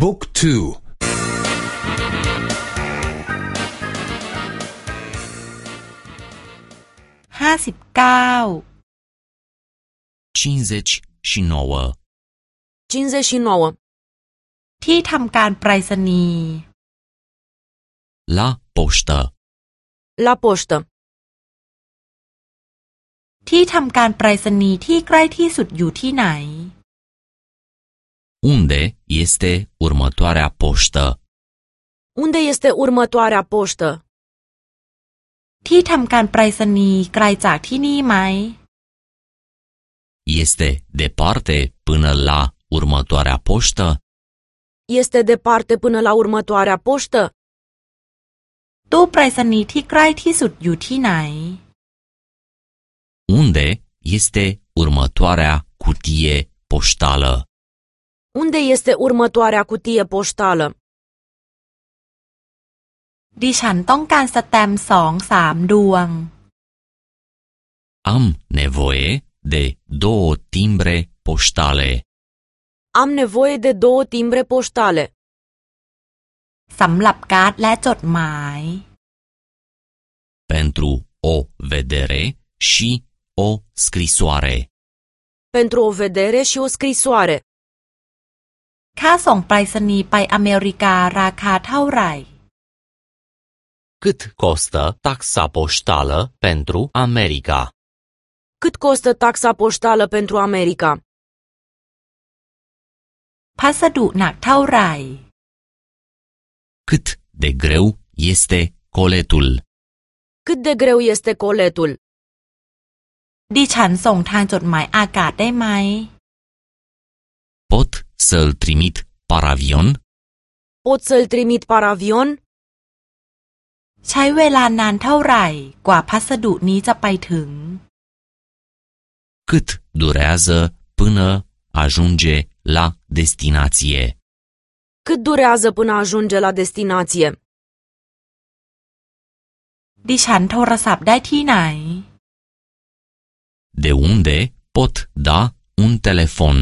บุ๊กทูห้าสิบเก้า59 59. ที่ทำการไปรษณีย์ La poștă La poștă. ที่ทำการไปรษณีย์ที่ใกล้ที่สุดอยู่ที่ไหน Unde este următoarea poștă? Unde este următoarea poștă? ที่ทำการไปรษณีย์ไกลจากที่นี่ไหม Este departe până la următoarea poștă? Este departe până la următoarea poștă? ตู้ไปรษณีย์ที่ใกล้ที่สุดอยู่ที่ไหน Unde este următoarea cutie poștală? Unde este următoarea cutie poștală? ดิฉันต้องการสแตมป์สองสามดวง Am nevoie de două timbre poștale. Am nevoie de două timbre poștale. สำหรับการ์ดและจดหมาย Pentru o vedere și o scrisoare. Pentru o vedere și o scrisoare. ค่าส่งไปรษณีย์ไปอเมริการาคาเท่าไหร่ Cât costă taxa poștală pentru America? Cât costă taxa poștală pentru America? พัสดุหนักเท่าไหร่ Cât de greu este coletul? Cât de greu este coletul? ดิฉันส่งทางจดหมายอากาศได้ไหม Pot să-l trimit paravion? Pot să-l trimit paravion? ใช้เวลานานเท่าไหร่ กว่าพัสดุนี้จะไปถึง Cât durează până ajunge la destinație? Cât durează până ajunge la destinație? ดิฉันโทรศัพท์ได้ที่ไหน De unde pot da un telefon?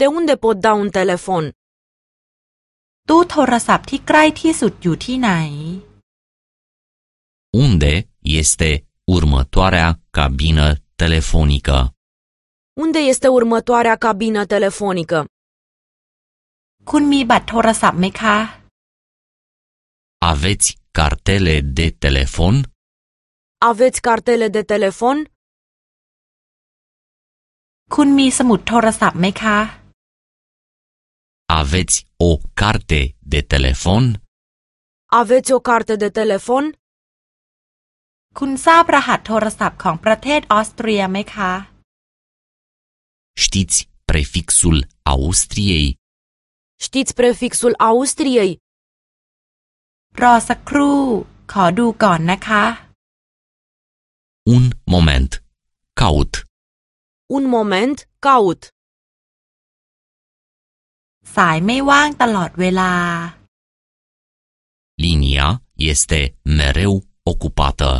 De unde pot da un telefon? ตู้โทรศัพท์ที่ใกล้ที่สุดอยู่ที่ไหน Unde este următoarea cabină telefonică? Unde este următoarea cabină telefonică? คุณมีบัตรโทรศัพท์ไหมคะ Aveți cartele de telefon? Aveți cartele de telefon? คุณมีสมุดโทรศัพท์ไหมคะ Aveți o carte de telefon? Aveți o carte de telefon? คุณทราบรหัสโทรศัพท์ของประเทศออสเตรียไหมคะ Știți prefixul Austriei? Știți prefixul Austriei? รอสักครู่ ขอดูก่อนนะคะ Un moment. Caut. Un moment, caut. สายไม่ว่างตลอดเวลา Linia este mereu ocupată.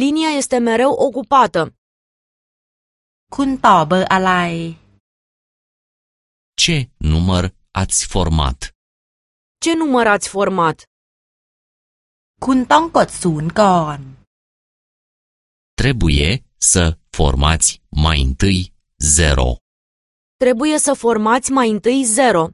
Linia este mereu ocupată. คุณต่อเบอร์อะไร Ce număr ați format? Ce număr ați format? คุณต้องกดศูนย์ก่อน Trebuie să formați mai întâi 0. Trebuie să formați mai întâi 0.